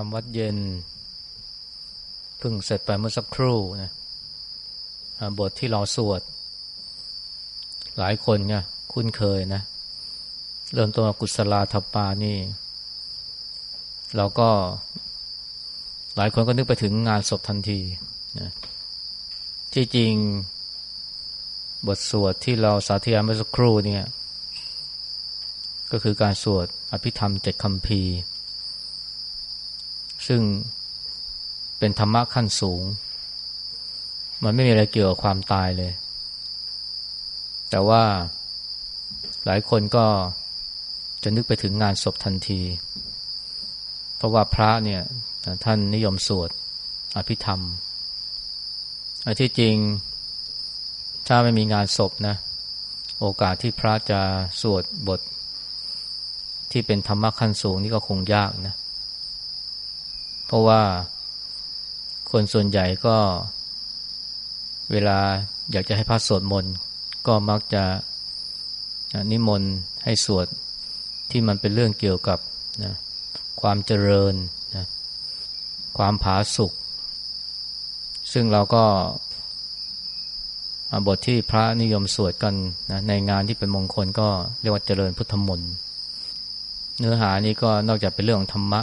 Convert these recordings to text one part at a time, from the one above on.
ทำวัดเย็นเพิ่งเสร็จไปเมื่อสักครู่นะบทที่เราสวด หลายคนเนี่ยคุ้นเคยนะ เริ่มต้นกุศลาธปานี่ เราก็หลายคนก็นึกไปถึงงานศพทันทีนะที่จริง บทสวดที่เราสาธยายเมื่อสักครู่เนี่ย ก็คือการสวดอภิธรรมเจ็ดคำพี ซึ่งเป็นธรรมะขั้นสูง มันไม่มีอะไรเกี่ยวกับความตายเลย แต่ว่าหลายคนก็จะนึกไปถึงงานศพทันที เพราะว่าพระเนี่ยท่านนิยมสวดอภิธรรมอที่จริงถ้าไม่มีงานศพนะ โอกาสที่พระจะสวดบทที่เป็นธรรมะขั้นสูงนี่ก็คงยากนะเพราะว่าคนส่วนใหญ่ก็ เวลาอยากจะให้พระสวดมนต์ก็มักจะนิมนต์ให้สวดที่มันเป็นเรื่องเกี่ยวกับนะความเจริญนะความผาสุกซึ่งเราก็บทที่พระนิยมสวดกันนะในงานที่เป็นมงคลก็เรียกว่าเจริญพุทธมนต์เนื้อหานี้ก็นอกจากเป็นเรื่องของธรรมะ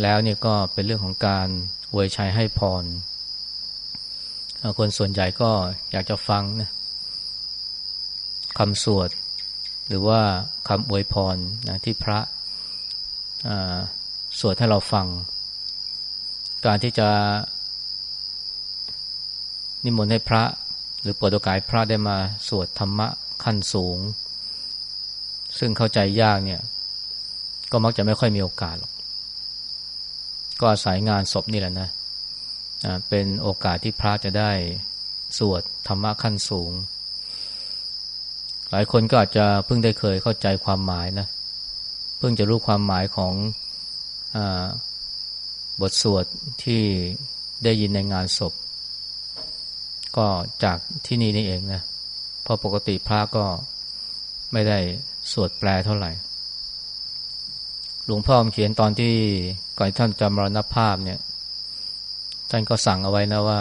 แล้วเนี่ยก็เป็นเรื่องของการอวยชัยให้พร คนส่วนใหญ่ก็อยากจะฟังนะคำสวด หรือว่าคำอวยพรนะที่พระสวดให้เราฟัง การที่จะนิมนต์ให้พระ หรือเปวดโอกาสพระได้มาสวดธรรมะขั้นสูง ซึ่งเข้าใจยากเนี่ย ก็มักจะไม่ค่อยมีโอกาสหรอก ก็อาศัยงานศพนี่แหละนะเป็นโอกาสที่พระจะได้สวดธรรมะขั้นสูง หลายคนก็อาจจะเพิ่งได้เคยเข้าใจความหมายนะ เพิ่งจะรู้ความหมายของอบทสวดที่ได้ยินในงานศพ ก็จากที่นี่นี่เองนะเพราะปกติพระก็ไม่ได้สวดแปลเท่าไหร่ หลวงพ่อเขียนตอนที่ก่อนท่านจำรณภาพเนี่ย ท่านก็สั่งเอาไว้นะว่า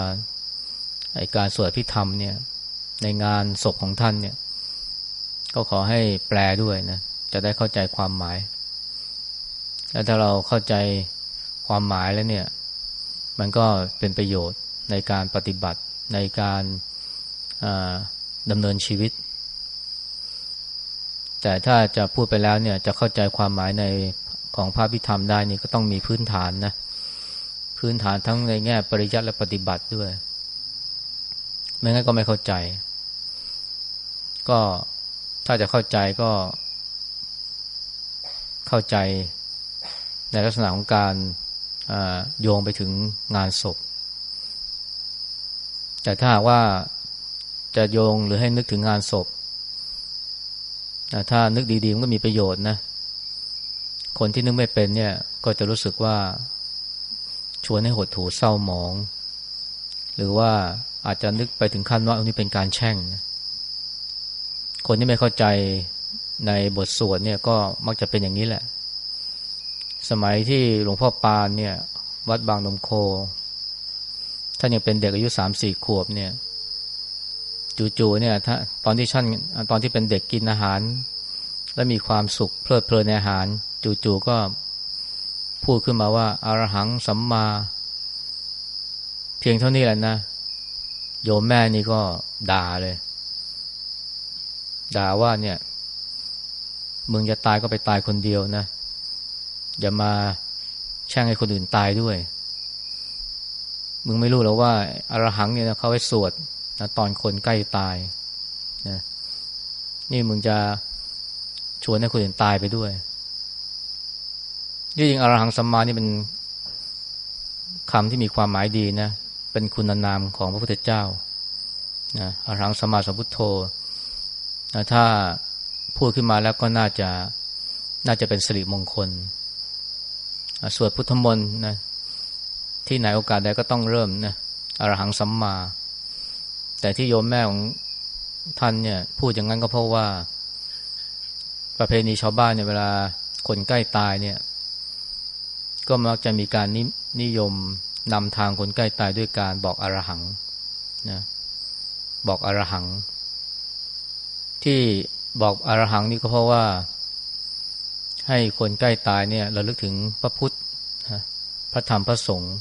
ไอการสวดพิธรรมเนี่ย ในงานศพของท่านเนี่ย ก็ขอให้แปลด้วยนะ จะได้เข้าใจความหมาย แล้วถ้าเราเข้าใจความหมายแล้วเนี่ย มันก็เป็นประโยชน์ในการปฏิบัติในการดำเนินชีวิต แต่ถ้าจะพูดไปแล้วเนี่ยจะเข้าใจความหมายใน ของพระพิธรรมได้นี่ก็ต้องมีพื้นฐานนะ พื้นฐานทั้งในแง่ปริยัติและปฏิบัติด้วย ไม่งั้นก็ไม่เข้าใจ ก็ถ้าจะเข้าใจก็ เข้าใจในลักษณะของการโยงไปถึงงานศพ แต่ถ้าว่าจะโยงหรือให้นึกถึงงานศพ ถ้านึกดีๆมันก็มีประโยชน์นะ คนที่นึกไม่เป็นเนี่ย ก็จะรู้สึกว่า ชวนให้หดหูเศร้าหมอง หรือว่าอาจจะนึกไปถึงขั้นว่าอันนี้เป็นการแช่งนะคนที่ไม่เข้าใจในบทสวดเนี่ยก็มักจะเป็นอย่างนี้แหละ สมัยที่หลวงพ่อปานเนี่ย วัดบางนมโค ท่านยังเป็นเด็กอายุสามสี่ขวบเนี่ย จู่ๆเนี่ยถ้าตอนที่ท่านตอนที่เป็นเด็กกินอาหาร และมีความสุขเพลิดเพลินในอาหาร จู่ๆก็พูดขึ้นมาว่าอารหังสัมมา เพียงเท่านี้แหละนะ โยมแม่นี่ก็ด่าเลย ด่าว่าเนี่ย มึงจะตายก็ไปตายคนเดียวนะ อย่ามาแช่งให้คนอื่นตายด้วย มึงไม่รู้หรอว่าอารหังเนี่ยนะเขาไว้สวดนะตอนคนใกล้ตายนะนี่มึงจะ ชวนให้คนอื่นตายไปด้วยที่งอรหังสัมมานี่เป็นคำที่มีความหมายดีนะ เป็นคุณนามของพระพุทธเจ้านะอรหังสัมมาสัมพุทโธนะถ้าพูดขึ้นมาแล้วก็น่าจะน่าจะเป็นสิริมงคล สวดพุทธมนต์นะที่ไหนโอกาสใดก็ต้องเริ่มนะอรหังสัมมา แต่ที่โยมแม่ของท่านเนี่ย พูดอย่างนั้นก็เพราะว่า ประเพณีชาวบ้านเนี่ยเวลาคนใกล้ตายเนี่ย ก็มักจะมีการนนิยมนำทางคนใกล้ตายด้วยการบอกอรหังนะบอกอรหัง ที่บอกอรหังนี่ก็เพราะว่า ให้คนใกล้ตายเนี่ยเราลึกถึงพระพุทธพระธรรมพระสงฆ์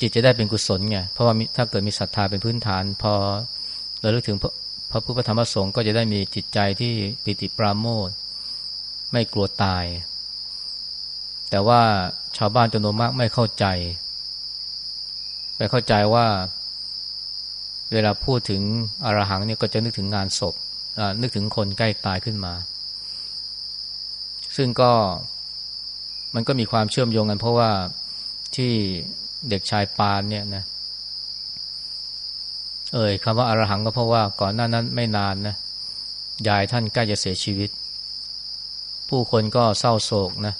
จิตจะได้เป็นกุศลไงเพราะว่าถ้าเกิดมีศรัทธาเป็นพื้นฐาน พอเราลึกถึง พระพุทธธรรมพระสงฆ์ก็จะได้มีจิตใจที่ปิติปราโมทไม่กลัวตาย แต่ว่าชาวบ้านจำนวนมากไม่เข้าใจ ไปเข้าใจว่า เวลาพูดถึงอรหังเนี่ยก็จะนึกถึงงานศพนึกถึงคนใกล้ตายขึ้นมา ซึ่งก็มันก็มีความเชื่อมโยงกันเพราะว่าที่เด็กชายปานเนี่ยนะ เอ่ยคำว่าอารหังก็เพราะว่าก่อนหน้านั้นไม่นานนะยายท่านใกล้จะเสียชีวิต ผู้คนก็เศร้าโศกนะ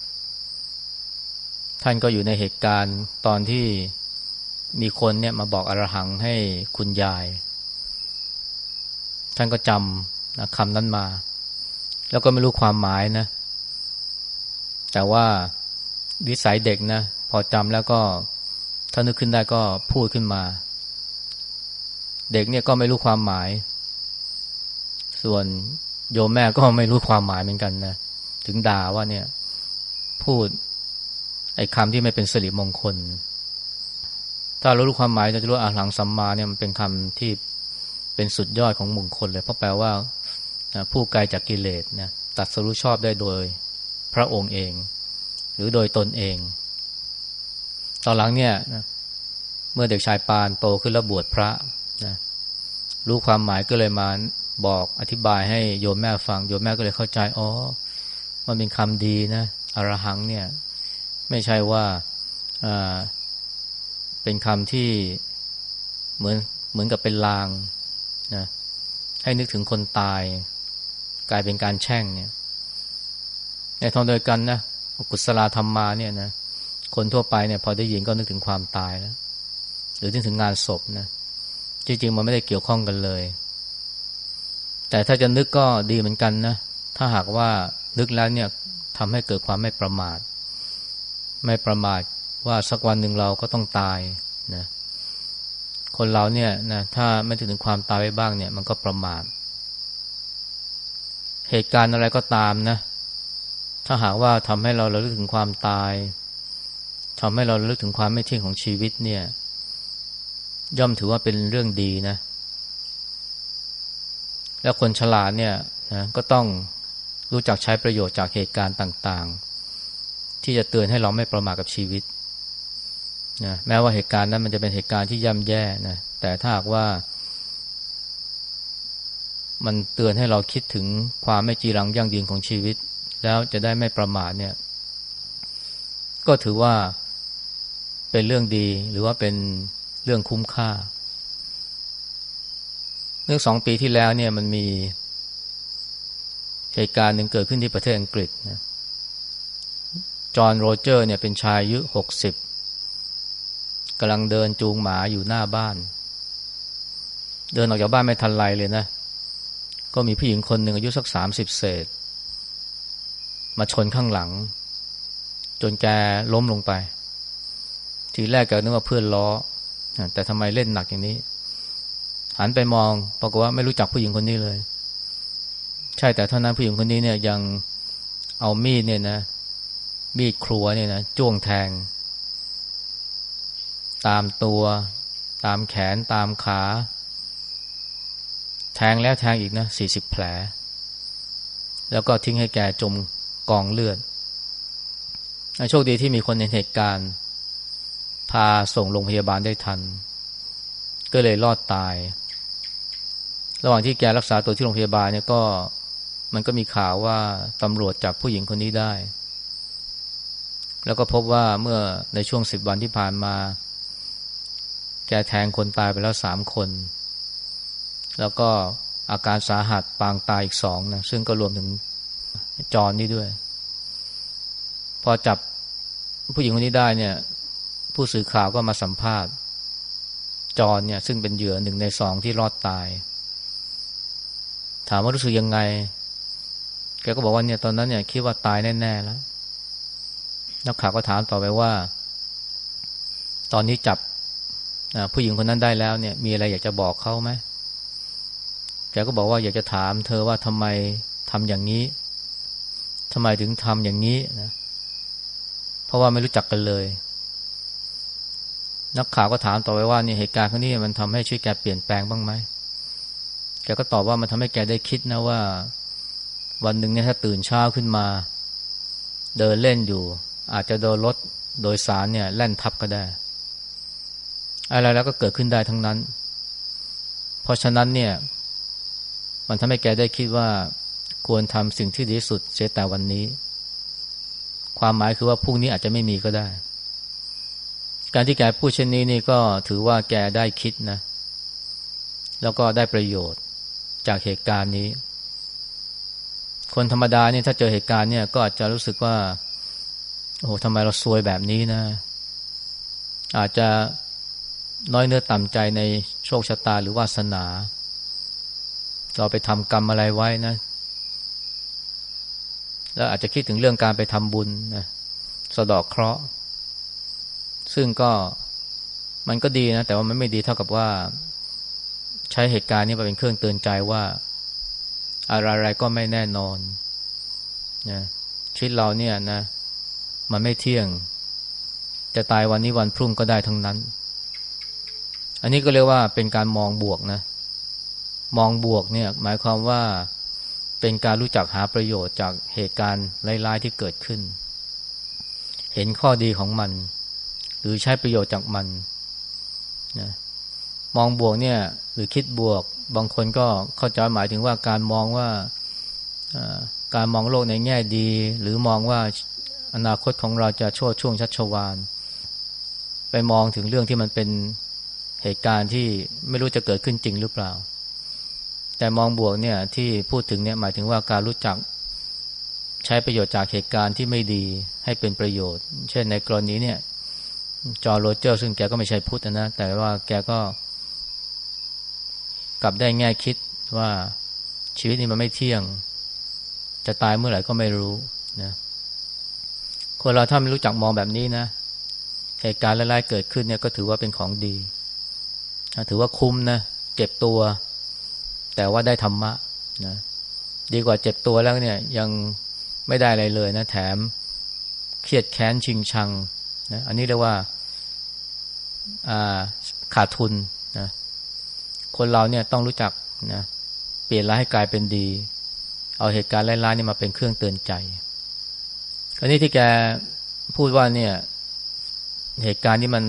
ท่านก็อยู่ในเหตุการณ์ตอนที่มีคนเนี่ยมาบอกอรหังให้คุณยาย ท่านก็จำนะคำนั้นมา แล้วก็ไม่รู้ความหมายนะ แต่ว่าวิสัยเด็กนะ พอจำแล้วก็ถ้านึกขึ้นได้ก็พูดขึ้นมา เด็กเนี่ยก็ไม่รู้ความหมาย ส่วนโยมแม่ก็ไม่รู้ความหมายเหมือนกันนะ ถึงด่าว่าเนี่ย พูด ไอ้คำที่ไม่เป็นสิริมงคล ถ้าเรารู้ความหมายจะรู้อาหลังสัมมาเนี่ยมันเป็นคำที่เป็นสุดยอดของมงคลเลย เพราะแปลว่าผู้ไกลจากกิเลสนะตัดสรุชอบได้โดยพระองค์เอง หรือโดยตนเอง ตอนหลังเนี่ยเมื่อเด็กชายปานโตขึ้นแล้วบวชพระ นะรู้ความหมายก็เลยมาบอกอธิบายให้โยมแม่ฟัง โยมแม่ก็เลยเข้าใจอ๋อมันเป็นคำดีนะอรหังเนี่ย ไม่ใช่ว่าเป็นคำที่เหมือนเหมือนกับเป็นลางนะให้นึกถึงคนตาย กลายเป็นการแช่งเนี่ยในทางโดยกันนะกุศลธรรมมาเนี่ยนะคนทั่วไปเนี่ย พอได้ยินก็นึกถึงความตายแล้วหรือนึกถึงงานศพนะ จริงๆ มันไม่ได้เกี่ยวข้องกันเลย แต่ถ้าจะนึกก็ดีเหมือนกันนะ ถ้าหากว่านึกแล้วเนี่ยทำให้เกิดความไม่ประมาท ไม่ประมาทว่าสักวันหนึ่งเราก็ต้องตายนะคนเราเนี่ยนะถ้าไม่ถึงความตายไปบ้างเนี่ย มันก็ประมาท เหตุการณ์อะไรก็ตามนะ ถ้าหากว่าทำให้เราเราลึกถึงความตายทำให้เราลึกถึงความไม่เที่ยงของชีวิตเนี่ย ย่อมถือว่าเป็นเรื่องดีนะ แล้วคนฉลาดเนี่ยนะก็ต้องรู้จักใช้ประโยชน์จากเหตุการณ์ต่างๆ ที่จะเตือนให้เราไม่ประมาทกับชีวิตนะแม้ว่าเหตุการณ์นั้นมันจะเป็นเหตุการณ์ที่ย่ำแย่นะแต่ถ้าหากว่า มันเตือนให้เราคิดถึงความไม่จีรังยั่งยืนของชีวิต แล้วจะได้ไม่ประมาทเนี่ย ก็ถือว่าเป็นเรื่องดีหรือว่าเป็น เรื่องคุ้มค่า เมื่อสองปีที่แล้วเนี่ยมันมีเหตุการณ์หนึ่งเกิดขึ้นที่ประเทศอังกฤษนะจอห์นโรเจอร์เนี่ยเป็นชายอายุหกสิบกำลังเดินจูงหมาอยู่หน้าบ้าน เดินออกจากบ้านไม่ทันไรเลยนะ ก็มีผู้หญิงคนหนึ่งอายุสักสามสิบเศษ มาชนข้างหลัง จนแกล้มลงไป ทีแรกแกนึกว่าเพื่อนล้อ แต่ทำไมเล่นหนักอย่างนี้ หันไปมองปรากฏว่าไม่รู้จักผู้หญิงคนนี้เลย ใช่แต่เท่านั้นผู้หญิงคนนี้เนี่ยยังเอามีดเนี่ยนะ มีดครัวเนี่ยนะจ้วงแทง ตามตัว ตามแขนตามขา แทงแล้วแทงอีกนะสี่สิบแผล แล้วก็ทิ้งให้แกจมกองเลือดโชคดีที่มีคนในเหตุการณ์ พาส่งโรงพยาบาลได้ทัน ก็เลยรอดตาย ระหว่างที่แกรักษาตัวที่โรงพยาบาลเนี่ยก็มันก็มีข่าวว่าตำรวจจับผู้หญิงคนนี้ได้ แล้วก็พบว่าเมื่อในช่วงสิบวันที่ผ่านมา แกแทงคนตายไปแล้วสามคน แล้วก็อาการสาหัสปางตายอีกสองนะซึ่งก็รวมถึงจอนนี่ด้วย พอจับผู้หญิงคนนี้ได้เนี่ย ผู้สื่อข่าวก็มาสัมภาษณ์ จอนเนี่ย ซึ่งเป็นเหยื่อหนึ่งในสองที่รอดตาย ถามว่ารู้สึกยังไง แกก็บอกว่าเนี่ยตอนนั้นเนี่ยคิดว่าตายแน่ๆแล้ว นักข่าวก็ถามต่อไปว่า ตอนนี้จับผู้หญิงคนนั้นได้แล้วเนี่ย มีอะไรอยากจะบอกเขาไหมแกก็บอกว่าอยากจะถามเธอว่าทำไมทำอย่างนี้ทำไมถึงทำอย่างนี้นะ เพราะว่าไม่รู้จักกันเลย นักข่าวก็ถามต่อไปว่านี่เหตุการณ์ครั้งนี้มันทำให้ชีวิตแกเปลี่ยนแปลงบ้างไหมแกก็ตอบว่ามันทำให้แกได้คิดนะว่า วันหนึ่งเนี่ยถ้าตื่นเช้าขึ้นมา เดินเล่นอยู่ อาจจะโดนรถโดยสารเนี่ยแล่นทับก็ได้ อะไรแล้วก็เกิดขึ้นได้ทั้งนั้น เพราะฉะนั้นเนี่ย มันทำให้แกได้คิดว่าควรทำสิ่งที่ดีที่สุดเสียแต่วันนี้ ความหมายคือว่าพรุ่งนี้อาจจะไม่มีก็ได้ การที่แกพูดเช่นนี้นี่ก็ถือว่าแกได้คิดนะ แล้วก็ได้ประโยชน์จากเหตุการณ์นี้ คนธรรมดาเนี่ยถ้าเจอเหตุการณ์เนี่ยก็อาจจะรู้สึกว่า โอ้โหทำไมเราซวยแบบนี้นะ อาจจะน้อยเนื้อต่ำใจในโชคชะตาหรือวาสนา เราไปทำกรรมอะไรไว้นะ แล้วอาจจะคิดถึงเรื่องการไปทำบุญนะสะดอกเคราะห์ ซึ่งก็มันก็ดีนะ แต่ว่ามันไม่ดีเท่ากับว่า ใช้เหตุการณ์นี้มาเป็นเครื่องเตือนใจว่า อะไรๆก็ไม่แน่นอนนะชีวิตเราเนี่ยนะ มันไม่เที่ยง จะตายวันนี้วันพรุ่งก็ได้ทั้งนั้น อันนี้ก็เรียกว่าเป็นการมองบวกนะ มองบวกเนี่ย หมายความว่าเป็นการรู้จักหาประโยชน์จากเหตุการณ์ร้ายๆที่เกิดขึ้น เห็นข้อดีของมัน หรือใช้ประโยชน์จากมันนะมองบวกเนี่ย หรือคิดบวก บางคนก็เข้าใจหมายถึงว่าการมองว่าการมองโลกในแง่ดี หรือมองว่าอนาคตของเราจะโชดช่วงชัชวานไปมองถึงเรื่องที่มันเป็นเหตุการณ์ที่ไม่รู้จะเกิดขึ้นจริงหรือเปล่า แต่มองบวกเนี่ยที่พูดถึงเนี่ยหมายถึงว่าการรู้จักใช้ประโยชน์จากเหตุการณ์ที่ไม่ดีให้เป็นประโยชน์ เช่นในกรณีเนี่ย จอโรเจอร์ ซึ่งแกก็ไม่ใช่พุทธนะ แต่ว่าแกก็ กลับได้แง่คิดว่าชีวิตนี้มันไม่เที่ยง จะตายเมื่อไหร่ก็ไม่รู้นะคนเราถ้าไม่รู้จักมองแบบนี้นะเหตุการณ์ร้ายๆเกิดขึ้นเนี่ยก็ถือว่าเป็นของดี ถือว่าคุ้มนะเจ็บตัว แต่ว่าได้ธรรมะนะดีกว่าเจ็บตัวแล้วเนี่ย ยังไม่ได้อะไรเลยนะ แถมเครียดแค้นชิงชัง นะอันนี้เรียกว่าขาดทุนนะคนเราเนี่ยต้องรู้จักนะเปลี่ยนร้ายให้กลายเป็นดี เอาเหตุการณ์ร้ายๆนี่มาเป็นเครื่องเตือนใจอันนี้ที่แกพูดว่าเนี่ย เหตุการณ์ที่มัน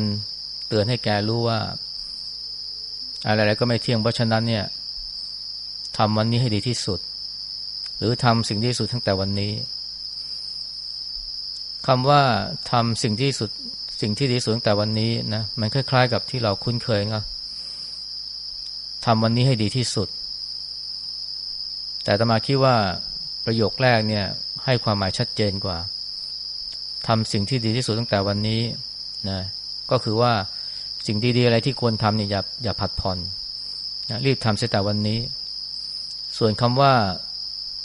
เตือนให้แกรู้ว่า อะไรๆก็ไม่เที่ยงเพราะฉะนั้นเนี่ยทำวันนี้ให้ดีที่สุด หรือทำสิ่งที่สุดตั้งแต่วันนี้ คำว่าทำสิ่งที่สุดสิ่งที่ดีสุดตั้งแต่วันนี้นะมันคล้ายๆ กับที่เราคุ้นเคยนะทำวันนี้ให้ดีที่สุด แต่ตมาคิดว่าประโยคแรกเนี่ยให้ความหมายชัดเจนกว่าทำสิ่งที่ดีที่สุดตั้งแต่วันนี้นะก็คือว่าสิ่งดีๆอะไรที่ควรทำเนี่ยอย่าอย่าผัดผ่อนนะรีบทำเสียแต่วันนี้ ส่วนคำว่า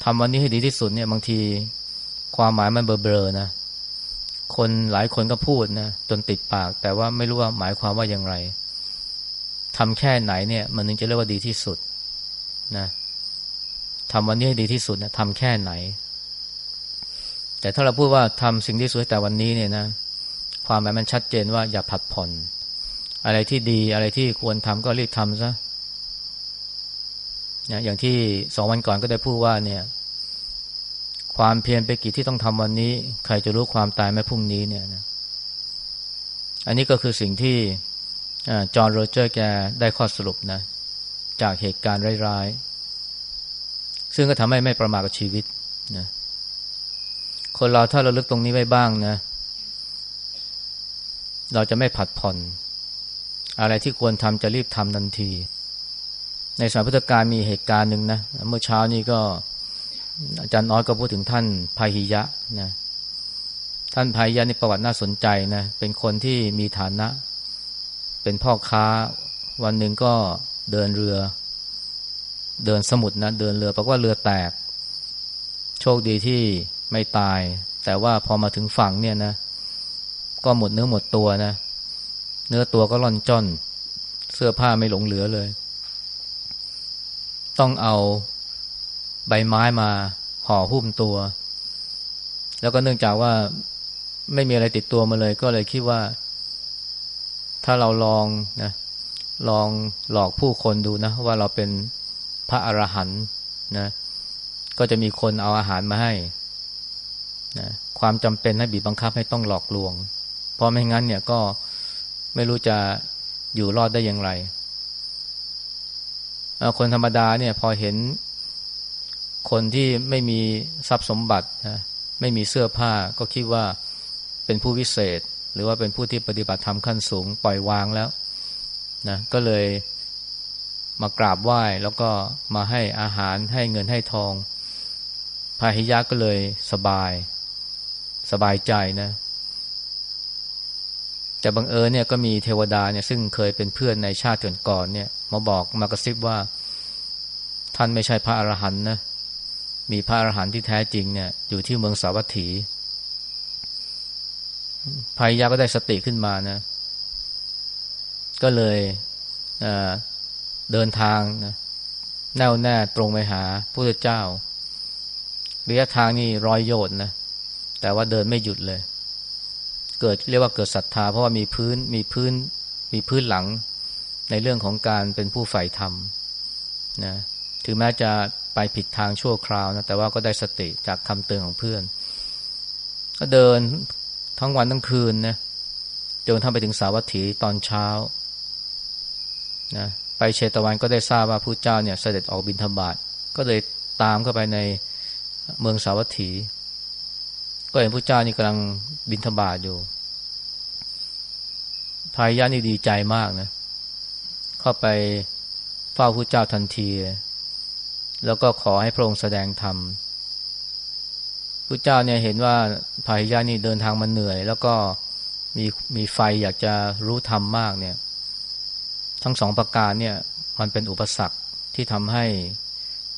ทำวันนี้ให้ดีที่สุดเนี่ยบางทีความหมายมันเบลอๆนะ คนหลายคนก็พูดนะจนติดปาก แต่ว่าไม่รู้ว่าหมายความว่าอย่างไรทำแค่ไหนเนี่ย มันถึงจะเรียกว่าดีที่สุดนะทำวันนี้ให้ดีที่สุดนะทำแค่ไหน แต่ถ้าเราพูดว่าทำสิ่งที่สุดแต่วันนี้เนี่ยนะ ความหมายมันชัดเจนว่าอย่าผัดผ่อน อะไรที่ดีอะไรที่ควรทำก็รีบทำซะนะอย่างที่สองวันก่อนก็ได้พูดว่าเนี่ย ความเพียรไปกี่ที่ต้องทำวันนี้ ใครจะรู้ความตายแม้พรุ่งนี้เนี่ยนะอันนี้ก็คือสิ่งที่จอห์นโรเจอร์แกได้ข้อสรุปนะ จากเหตุการณ์ร้ายๆ ซึ่งก็ทำให้ไม่ประมาทกับชีวิตนะคนเราถ้าเราลึกตรงนี้ไว้บ้างนะ เราจะไม่ผัดผ่อน อะไรที่ควรทำจะรีบทำทันที ในสมัยพุทธกาลมีเหตุการณ์หนึ่งนะ เมื่อเช้านี้ก็ อาจารย์น้อยก็พูดถึงท่านพาหิยะนะท่านพาหิยะในประวัติน่าสนใจนะเป็นคนที่มีฐานะ เป็นพ่อค้าวันหนึ่งก็เดินเรือ เดินสมุทรนะเดินเรือปรากว่าเรือแตก โชคดีที่ไม่ตาย แต่ว่าพอมาถึงฝั่งเนี่ยนะ ก็หมดเนื้อหมดตัวนะ เนื้อตัวก็ร่อนจ้อน เสื้อผ้าไม่หลงเหลือเลย ต้องเอา ใบไม้มาห่อหุ้มตัว แล้วก็เนื่องจากว่าไม่มีอะไรติดตัวมาเลย ก็เลยคิดว่า ถ้าเราลองนะลองหลอกผู้คนดูนะ ว่าเราเป็นพระอรหันต์นะ ก็จะมีคนเอาอาหารมาให้นะความจำเป็นให้บีบบังคับให้ต้องหลอกลวง เพราะไม่งั้นเนี่ยก็ไม่รู้จะอยู่รอดได้อย่างไรคนธรรมดาเนี่ย พอเห็น คนที่ไม่มีทรัพย์สมบัตินะไม่มีเสื้อผ้าก็คิดว่าเป็นผู้วิเศษ หรือว่าเป็นผู้ที่ปฏิบัติธรรมขั้นสูงปล่อยวางแล้วนะก็เลยมากราบไหว้แล้วก็มาให้อาหารให้เงินให้ทองพาหิยะก็เลยสบาย สบายใจนะแต่บังเอิญเนี่ยก็มีเทวดาเนี่ยซึ่งเคยเป็นเพื่อนในชาติก่อนๆเนี่ย มาบอกมากระซิบว่า ท่านไม่ใช่พระอรหันต์นะ มีพระอรหันต์ที่แท้จริงเนี่ยอยู่ที่เมืองสาวัตถีพายยะก็ได้สติขึ้นมานะ ก็เลยเเดินทางนะแน่วแน่ตรงไปหาพระเจ้าระยะทางนี่ร้อยโยชน์นะแต่ว่าเดินไม่หยุดเลย เกิดเรียกว่าเกิดศรัทธา เพราะว่ามีพื้นมีพื้นมีพื้นหลังในเรื่องของการเป็นผู้ใฝ่ธรรมนะถึงแม้จะ ไปผิดทางชั่วคราวนะแต่ว่าก็ได้สติจากคำเตือนของเพื่อน ก็เดินทั้งวันทั้งคืนนะจนทำไปถึงสาวัตถีตอนเช้านะไปเชตวันก็ได้ทราบว่าพระเจ้าเนี่ยเสด็จออกบินธบาตก็เลยตามเข้าไปในเมืองสาวัตถี ก็เห็นพระเจ้านี่กำลังบินธบาตอยู่พายานี่ดีใจมากนะเข้าไปเฝ้าพระเจ้าทันที แล้วก็ขอให้พระองค์แสดงธรรมพระเจ้าเนี่ยเห็นว่าพายานี่เดินทางมาเหนื่อย แล้วก็มีมีไฟอยากจะรู้ธรรมมากเนี่ย ทั้งสองประการเนี่ย มันเป็นอุปสรรคที่ทำให้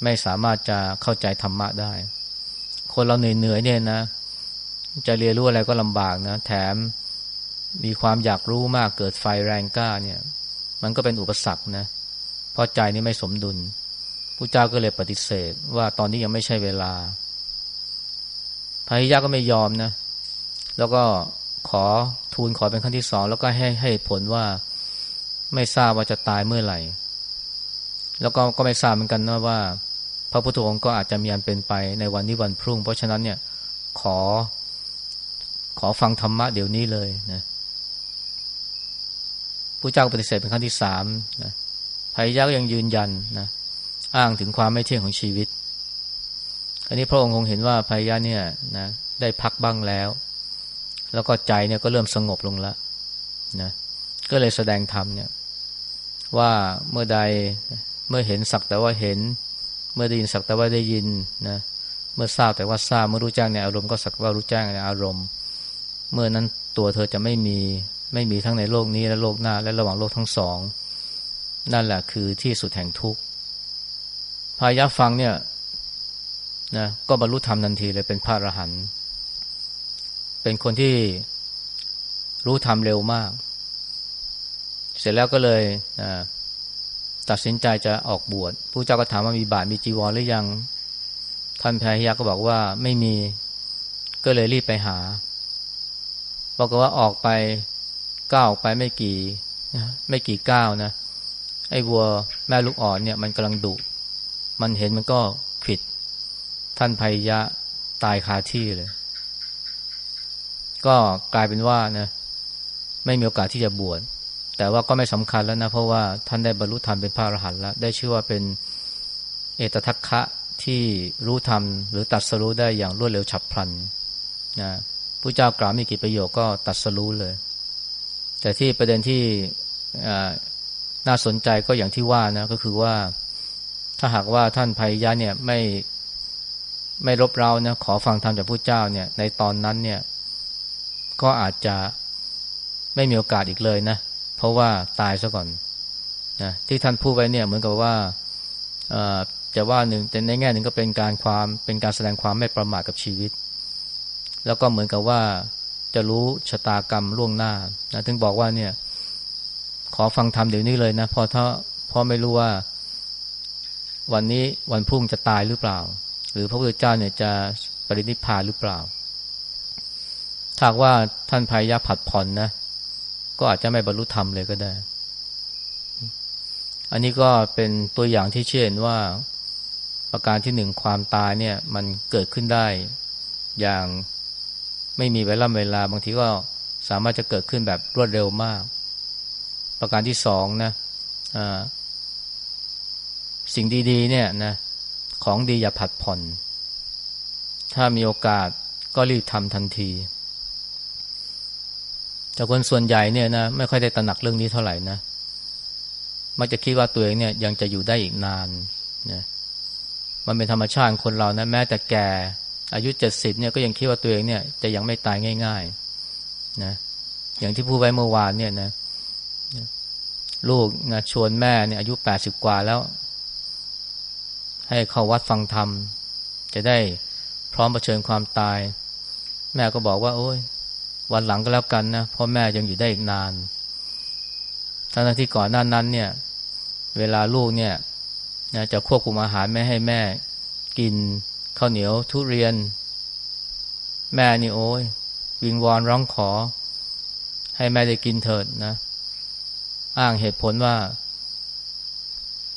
ไม่สามารถจะเข้าใจธรรมะได้ คนเราเหนื่อยๆเนี่ยนะ จะเรียนรู้อะไรก็ลำบากนะ แถมมีความอยากรู้มากเกิดไฟแรงกล้าเนี่ย มันก็เป็นอุปสรรคนะ เพราะใจนี่ไม่สมดุล พระเจ้าก็เลยปฏิเสธว่าตอนนี้ยังไม่ใช่เวลาพระหิยะก็ไม่ยอมนะ แล้วก็ขอทูลขอเป็นขั้นที่สองแล้วก็ให้ให้ผลว่าไม่ทราบว่าจะตายเมื่อไหร่ แล้วก็ก็ไม่ทราบเหมือนกันนะว่า พระพุทธองค์ก็อาจจะมีอันเป็นไปในวันนี้วันพรุ่ง เพราะฉะนั้นเนี่ยขอ ขอฟังธรรมะเดี๋ยวนี้เลยนะผู้เจ้าปฏิเสธเป็นครั้งที่สามนะพายะก็ยังยืนยันนะ อ้างถึงความไม่เที่ยงของชีวิต อันนี้พระองค์คงเห็นว่าพายะเนี่ยนะได้พักบ้างแล้ว แล้วก็ใจเนี่ยก็เริ่มสงบลงแล้วนะก็เลยแสดงธรรมเนี่ยว่าเมื่อใดเมื่อเห็นสักแต่ว่าเห็น เมื่อได้ยินสักแต่ว่าได้ยินนะเมื่อทราบแต่ว่าทราบเมื่อรู้แจ้งในอารมณ์ก็สักว่ารู้แจ้งในอารมณ์ เมื่อนั้นตัวเธอจะไม่มีไม่มีทั้งในโลกนี้และโลกหน้าและระหว่างโลกทั้งสอง นั่นแหละคือที่สุดแห่งทุกข์ พายะฟังเนี่ยนะก็บรรลุธรรมทันทีเลยเป็นพระอรหันต์เป็นคนที่รู้ธรรมเร็วมาก เสร็จแล้วก็เลยตัดสินใจจะออกบวชผู้เจ้าก็ถามว่ามีบาตรมีจีวรหรือยัง ท่านพรยาก็บอกว่าไม่มีก็เลยรีบไปหาบอกว่าออกไปก้าวไปไม่กี่ไม่กี่ก้าวนะไอ้วัวแม่ลูกอ่อนเนี่ยมันกำลังดุ มันเห็นมันก็ผิด ท่านพยะตายคาที่เลย ก็กลายเป็นว่านะไม่มีโอกาสที่จะบวชแต่ว่าก็ไม่สำคัญแล้วนะ เพราะว่าท่านได้บรรลุธรรมเป็นพระอรหันต์แล้ว ได้ชื่อว่าเป็นเอตทัคคะที่รู้ธรรมหรือตัดสรู้ได้อย่างรวดเร็วฉับพลันนะผู้เจ้ากล่าวมีกี่ประโยคก็ตัดสรู้เลย แต่ที่ประเด็นที่น่าสนใจก็อย่างที่ว่านะก็คือว่า ถ้าหากว่าท่านภัยยะเนี่ยไม่ไม่รบเรานะขอฟังธรรมจากพระเจ้าเนี่ย ในตอนนั้นเนี่ย ก็อาจจะไม่มีโอกาสอีกเลยนะ เพราะว่าตายซะก่อนนะที่ท่านพูดไว้เนี่ยเหมือนกับว่าจะว่าหนึ่งแต่ในแง่หนึ่งก็เป็นการความเป็นการแสดงความไม่ประมาทกับชีวิต แล้วก็เหมือนกับว่าจะรู้ชะตากรรมล่วงหน้านะถึงบอกว่าเนี่ย ขอฟังธรรมเดี๋ยวนี้เลยนะเพราะถ้าเพราะไม่รู้ว่า วันนี้วันพรุ่งจะตายหรือเปล่า หรือพระพุทธเจ้าเนี่ยจะปรินิพพานหรือเปล่าถ้าว่าท่านพายยะผัดผ่อนนะ ก็อาจจะไม่บรรลุธรรมเลยก็ได้ อันนี้ก็เป็นตัวอย่างที่เช่นว่าประการที่หนึ่งความตายเนี่ย มันเกิดขึ้นได้อย่างไม่มีเวลาเวลา บางทีก็สามารถจะเกิดขึ้นแบบรวดเร็วมาก ประการที่สองนะ สิ่งดีๆ เนี่ยนะของดีอย่าผัดผ่อน ถ้ามีโอกาสก็รีบทำทันทีแต่คนส่วนใหญ่เนี่ยนะไม่ค่อยได้ตระหนักเรื่องนี้เท่าไหร่นะมักจะคิดว่าตัวเองเนี่ยยังจะอยู่ได้อีกนานนะมันเป็นธรรมชาติคนเรานะแม้แต่แก่อายุเจ็ดสิบเนี่ยก็ยังคิดว่าตัวเองเนี่ยจะยังไม่ตายง่ายๆนะอย่างที่พูดไว้เมื่อวานเนี่ยนะลูกนะชวนแม่เนี่ยอายุแปดสิบกว่าแล้ว ให้เข้าวัดฟังธรรม จะได้พร้อมเผชิญความตาย แม่ก็บอกว่า โอ้ย วันหลังก็แล้วกันนะเพราะแม่ยังอยู่ได้อีกนานทั้งที่ก่อนหน้านั้น เนี่ย เวลาลูกเนี่ยนะจะควบคุมอาหารไม่ให้แม่กินข้าวเหนียวทุเรียน แม่นี่โอ้ยวิงวอนร้องขอ ให้แม่ได้กินเถิดนะ อ้างเหตุผลว่า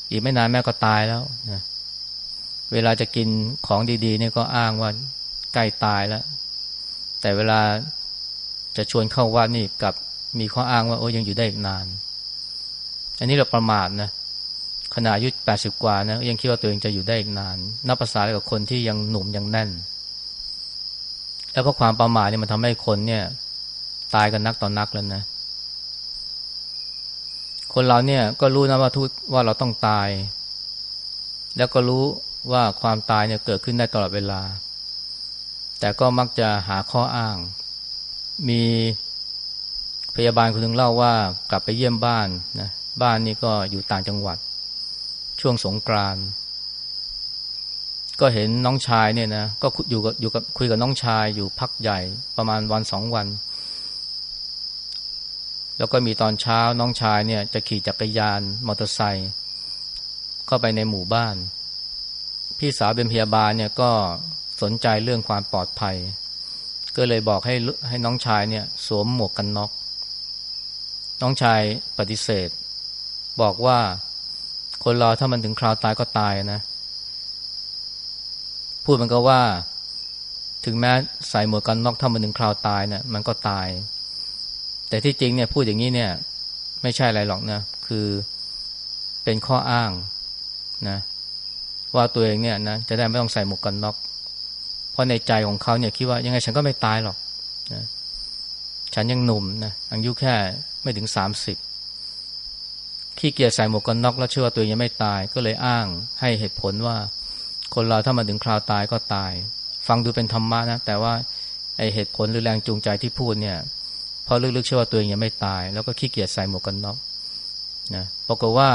อีกไม่นานแม่ก็ตายแล้วนะ เวลาจะกินของดีๆนี่ก็อ้างว่าใกล้ตายแล้ว แต่เวลาจะชวนเข้าวัดนี่กับมีข้ออ้างว่าโอ้ยังอยู่ได้อีกนาน อันนี้เราประมาทนะขณะอายุแปดสิบกว่านะยังคิดว่าตัวเองจะอยู่ได้อีกนาน นับภาษากับคนที่ยังหนุ่มยังแน่น แล้วเพราะความประมาทเนี่ยมันทำให้คนเนี่ย ตายกันนักต่อนนักแล้วนะ คนเราเนี่ยก็รู้นะว่าทุกว่าเราต้องตาย แล้วก็รู้ ว่าความตายเนี่ยเกิดขึ้นได้ตลอดเวลา แต่ก็มักจะหาข้ออ้าง มีพยาบาลคนหนึ่งเล่าว่ากลับไปเยี่ยมบ้านนะบ้านนี้ก็อยู่ต่างจังหวัด ช่วงสงกรานก็เห็นน้องชายเนี่ยนะก็อยู่กับอยู่กับคุยกับน้องชายอยู่พักใหญ่ประมาณวันสองวัน แล้วก็มีตอนเช้าน้องชายเนี่ยจะขี่จักรยานมอเตอร์ไซค์เข้าไปในหมู่บ้าน พี่สาวเป็นพยาบาลเนี่ยก็สนใจเรื่องความปลอดภัย ก็เลยบอกให้ให้น้องชายเนี่ยสวมหมวกกันน็อก น้องชายปฏิเสธ บอกว่าคนเราถ้ามันถึงคราวตายก็ตายนะ พูดมันก็ว่า ถึงแม้ใส่หมวกกันน็อกถ้ามันถึงคราวตายเนี่ยมันก็ตาย แต่ที่จริงเนี่ยพูดอย่างนี้เนี่ย ไม่ใช่อะไรหรอกนะ คือเป็นข้ออ้างนะ ว่าตัวเองเนี่ยนะจะได้ไม่ต้องใส่หมวกกันน็อก เพราะในใจของเขาเนี่ยคิดว่ายังไงฉันก็ไม่ตายหรอกนะฉันยังหนุ่มนะอายุแค่ไม่ถึงสามสิบขี้เกียจใส่หมวกกันน็อกแล้วเชื่อว่าตัวเองยังไม่ตายก็เลยอ้างให้เหตุผลว่า คนเราถ้ามาถึงคราวตายก็ตาย ฟังดูเป็นธรรมะนะแต่ว่าไอเหตุผลหรือแรงจูงใจที่พูดเนี่ยเพราะลึกๆเชื่อว่าตัวเองยังไม่ตาย แล้วก็ขี้เกียจใส่หมวกกันน็อกนะปรากฏว่า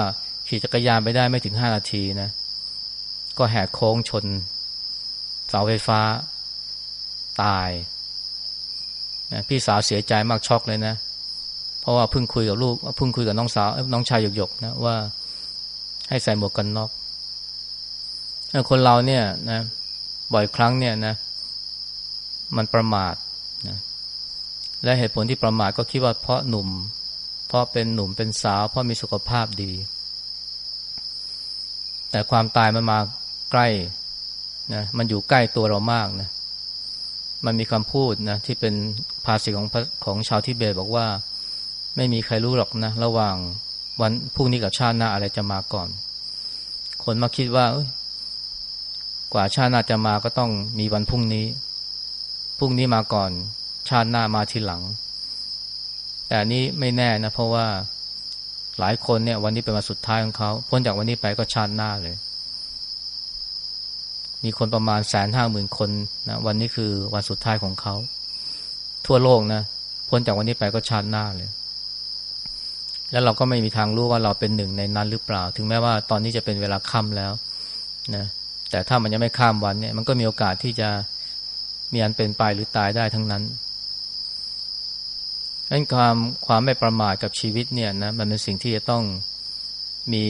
ขี่จักรยานไปได้ไม่ถึงห้านาทีนะ ก็แหกโค้งชน เสาไฟฟ้า ตายนะพี่สาวเสียใจมากช็อกเลยนะ เพราะว่าเพิ่งคุยกับลูกเพิ่งคุยกับน้องสาวน้องชายหยกๆนะว่าให้ใส่หมวกกันน็อกคนเราเนี่ยนะบ่อยครั้งเนี่ยนะ มันประมาทนะและเหตุผลที่ประมาทก็คิดว่าเพราะหนุ่ม เพราะเป็นหนุ่มเป็นสาว เพราะมีสุขภาพดี แต่ความตายมันมา ใกล้นะมันอยู่ใกล้ตัวเรามากนะมันมีคำพูดนะที่เป็นภาษิตของของชาวทิเบตบอกว่า ไม่มีใครรู้หรอกนะระหว่างวันพรุ่งนี้กับชาติหน้าอะไรจะมาก่อน คนมาคิดว่ากว่าชาติหน้าจะมาก็ต้องมีวันพรุ่งนี้พรุ่งนี้มาก่อน ชาติหน้ามาทีหลัง แต่นี้ไม่แน่นะเพราะว่าหลายคนเนี่ย วันนี้เป็นวันสุดท้ายของเขาพ้นจากวันนี้ไปก็ชาติหน้าเลย มีคนประมาณแสนห้าหมื่นคนนะวันนี้คือวันสุดท้ายของเขา ทั่วโลกนะพ้นจากวันนี้ไปก็ชาติหน้าเลย แล้วเราก็ไม่มีทางรู้ว่าเราเป็นหนึ่งในนั้นหรือเปล่า ถึงแม้ว่าตอนนี้จะเป็นเวลาค่ำแล้วนะแต่ถ้ามันยังไม่ข้ามวันเนี่ย มันก็มีโอกาสที่จะมีอันเป็นไปหรือตายได้ทั้งนั้นดังความความไม่ประมาทกับชีวิตเนี่ยนะมันเป็นสิ่งที่จะต้องมี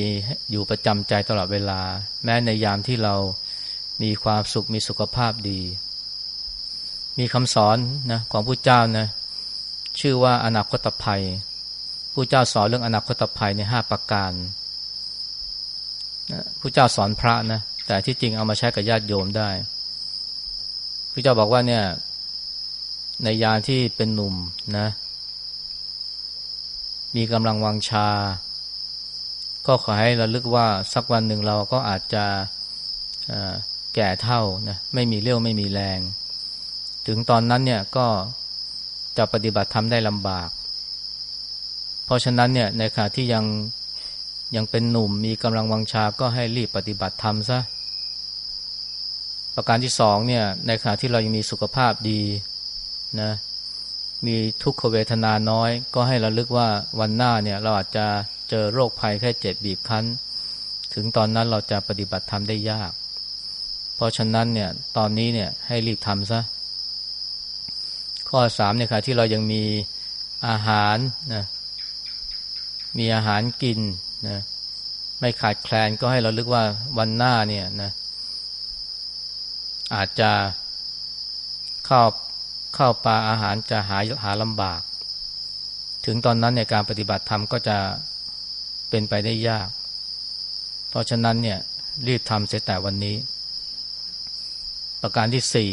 อยู่ประจำใจตลอดเวลา แม้ในยามที่เรา มีความสุขมีสุขภาพดี มีคำสอนนะของผู้เจ้านะชื่อว่าอนาคตภัยผู้เจ้าสอนเรื่องอนาคตภัยในห้าประการนะผู้เจ้าสอนพระนะแต่ที่จริงเอามาใช้กับญาติโยมได้ผู้เจ้าบอกว่าเนี่ย ในยามที่เป็นหนุ่มนะ มีกำลังวังชา ก็ขอให้ระลึกว่าสักวันหนึ่งเราก็อาจจะ แก่เท่านะไม่มีเรี่ยวไม่มีแรง ถึงตอนนั้นเนี่ยก็จะปฏิบัติทำได้ลำบาก เพราะฉะนั้นเนี่ยในขณะที่ยังยังเป็นหนุ่มมีกำลังวังชาก็ให้รีบปฏิบัติธรรมซะประการที่สองเนี่ยในขณะที่เรายังมีสุขภาพดีนะมีทุกขเวทนาน้อย ก็ให้เราลึกว่าวันหน้าเนี่ยเราอาจจะเจอโรคภัยแค่เจ็บบีบคั้น ถึงตอนนั้นเราจะปฏิบัติธรรมได้ยาก เพราะฉะนั้นเนี่ยตอนนี้เนี่ยให้รีบทำซะ ข้อสามเนี่ยค่ะที่เรายังมีอาหารนะมีอาหารกินนะไม่ขาดแคลนก็ให้เราลึกว่าวันหน้าเนี่ยนะอาจจะเข้าข้าวปลาอาหารจะหาหาลำบาก ถึงตอนนั้นในการปฏิบัติธรรมก็จะเป็นไปได้ยาก เพราะฉะนั้นเนี่ยรีบทำเสียแต่วันนี้ ประการที่สี่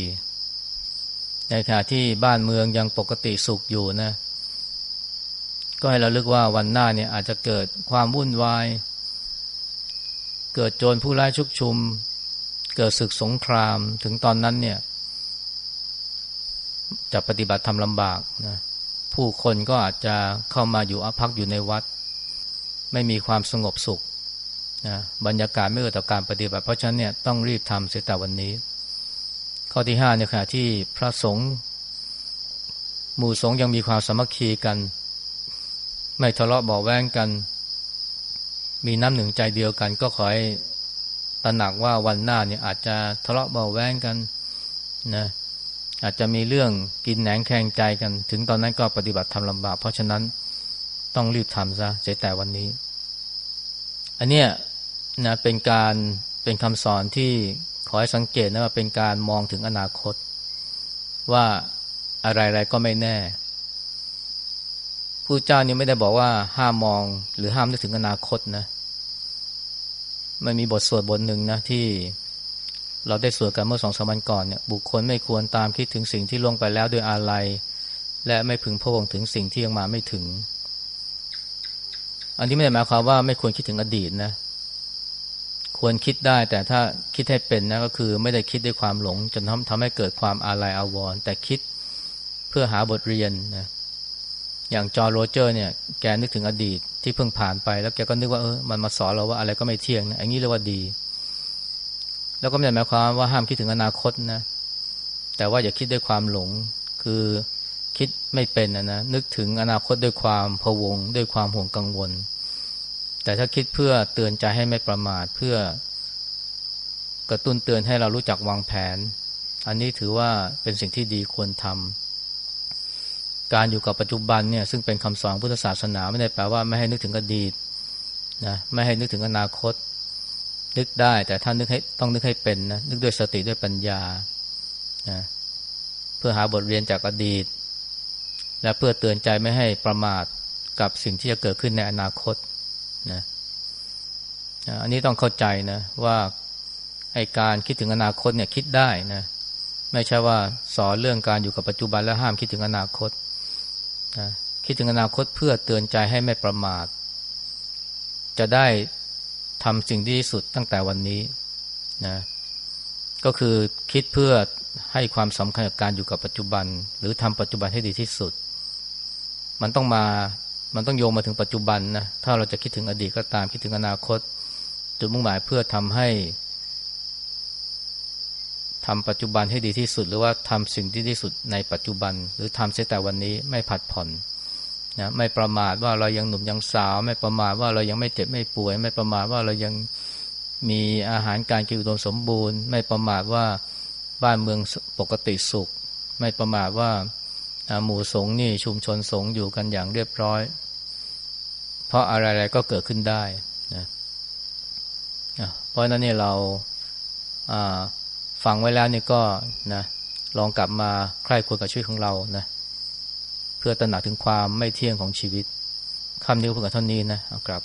ในขณะที่บ้านเมืองยังปกติสุขอยู่นะ ก็ให้เราลึกว่าวันหน้าเนี่ยอาจจะเกิดความวุ่นวาย เกิดโจรผู้ร้ายชุกชุม เกิดศึกสงครามถึงตอนนั้นเนี่ยจะปฏิบัติทำลำบากนะผู้คนก็อาจจะเข้ามาอยู่อพักอยู่ในวัด ไม่มีความสงบสุขนะบรรยากาศไม่เอื้อต่อการปฏิบัติ เพราะฉะนั้นเนี่ยต้องรีบทำเสียแต่วันนี้ ข้อที่ห้าเนี่ยขณะที่พระสงฆ์หมู่สงฆ์ยังมีความสามัคคีกัน ไม่ทะเลาะเบาแวงกัน มีน้ำหนึ่งใจเดียวกัน ก็ขอให้ตระหนักว่าวันหน้าเนี่ยอาจจะทะเลาะเบาแวงกันนะอาจจะมีเรื่องกินแหนงแข่งใจกัน ถึงตอนนั้นก็ปฏิบัติทำลำบาก เพราะฉะนั้นต้องรีบทำซะเจแต่วันนี้ อันเนี้ยนะเป็นการเป็นคำสอนที่ ขอให้สังเกตนะว่าเป็นการมองถึงอนาคต ว่าอะไรๆก็ไม่แน่ผู้เจ้านี่ไม่ได้บอกว่าห้ามมองหรือห้ามนึกถึงอนาคตนะมันมีบทสวดบทหนึ่งนะที่เราได้สวดกันเมื่อสองสามวันก่อนเนี่ยบุคคลไม่ควรตามคิดถึงสิ่งที่ล่วงไปแล้วโดยอาลัยและไม่พึงพะวงถึงสิ่งที่ยังมาไม่ถึง อันนี้ไม่ได้หมายความว่าไม่ควรคิดถึงอดีตนะ ควรคิดได้แต่ถ้าคิดให้เป็นนะก็คือไม่ได้คิดด้วยความหลง จนทำทำให้เกิดความอาลัยอาวรณ์แต่คิดเพื่อหาบทเรียนนะอย่างจอโรเจอร์เนี่ยแกนึกถึงอดีตที่เพิ่งผ่านไป แล้วแกก็นึกว่าเออมันมาสอนเราว่าอะไรก็ไม่เที่ยงนะอันนี้เรียกว่าดี แล้วก็ไม่ได้หมายความว่าห้ามคิดถึงอนาคตนะ แต่ว่าอย่าคิดด้วยความหลง คือคิดไม่เป็นนะนะนึกถึงอนาคตด้วยความพะวง ด้วยความห่วงกังวล แต่ถ้าคิดเพื่อเตือนใจให้ไม่ประมาทเพื่อกระตุ้นเตือนให้เรารู้จักวางแผน อันนี้ถือว่าเป็นสิ่งที่ดีควรทำการอยู่กับปัจจุบันเนี่ยซึ่งเป็นคำสอนพุทธศาสนาไม่ได้แปลว่าไม่ให้นึกถึงอดีตนะไม่ให้นึกถึงอนาคต นึกได้แต่ท่านนึกให้ต้องนึกให้เป็นนะนึกด้วยสติด้วยปัญญานะเพื่อหาบทเรียนจากอดีต และเพื่อเตือนใจไม่ให้ประมาทกับสิ่งที่จะเกิดขึ้นในอนาคต นะอันนี้ต้องเข้าใจนะว่าไอการคิดถึงอนาคตเนี่ยคิดได้นะไม่ใช่ว่าสอนเรื่องการอยู่กับปัจจุบันแล้วห้ามคิดถึงอนาคตนะคิดถึงอนาคตเพื่อเตือนใจให้ไม่ประมาท จะได้ทำสิ่งที่สุดตั้งแต่วันนี้นะก็คือคิดเพื่อให้ความสำคัญกับการอยู่กับปัจจุบัน หรือทำปัจจุบันให้ดีที่สุด มันต้องมา มันต้องโยงมาถึงปัจจุบันนะถ้าเราจะคิดถึงอดีตก็ตามคิดถึงอนาคต จุดมุ่งหมายเพื่อทำให้ทำปัจจุบันให้ดีที่สุด หรือว่าทำสิ่งที่ดีที่สุดในปัจจุบัน หรือทำเสียแต่วันนี้ไม่ผัดผ่อนนะไม่ประมาทว่าเรายังหนุ่มยังสาว ไม่ประมาทว่าเรายังไม่เจ็บไม่ป่วย ไม่ประมาทว่าเรายังมีอาหารการกินอุดมสมบูรณ์ ไม่ประมาทว่าบ้านเมืองปกติสุข ไม่ประมาทว่า หมู่สงนี่ชุมชนสงอยู่กันอย่างเรียบร้อย เพราะอะไรๆก็เกิดขึ้นได้นะเพราะนั้นเนี่ยเราฟังไว้แล้วนี่ก็นะลองกลับมาใคร่ควรกับชีวิตของเรานะเพื่อตระหนักถึงความไม่เที่ยงของชีวิตคำนี้เพื่อเท่านี้นะเอากลับ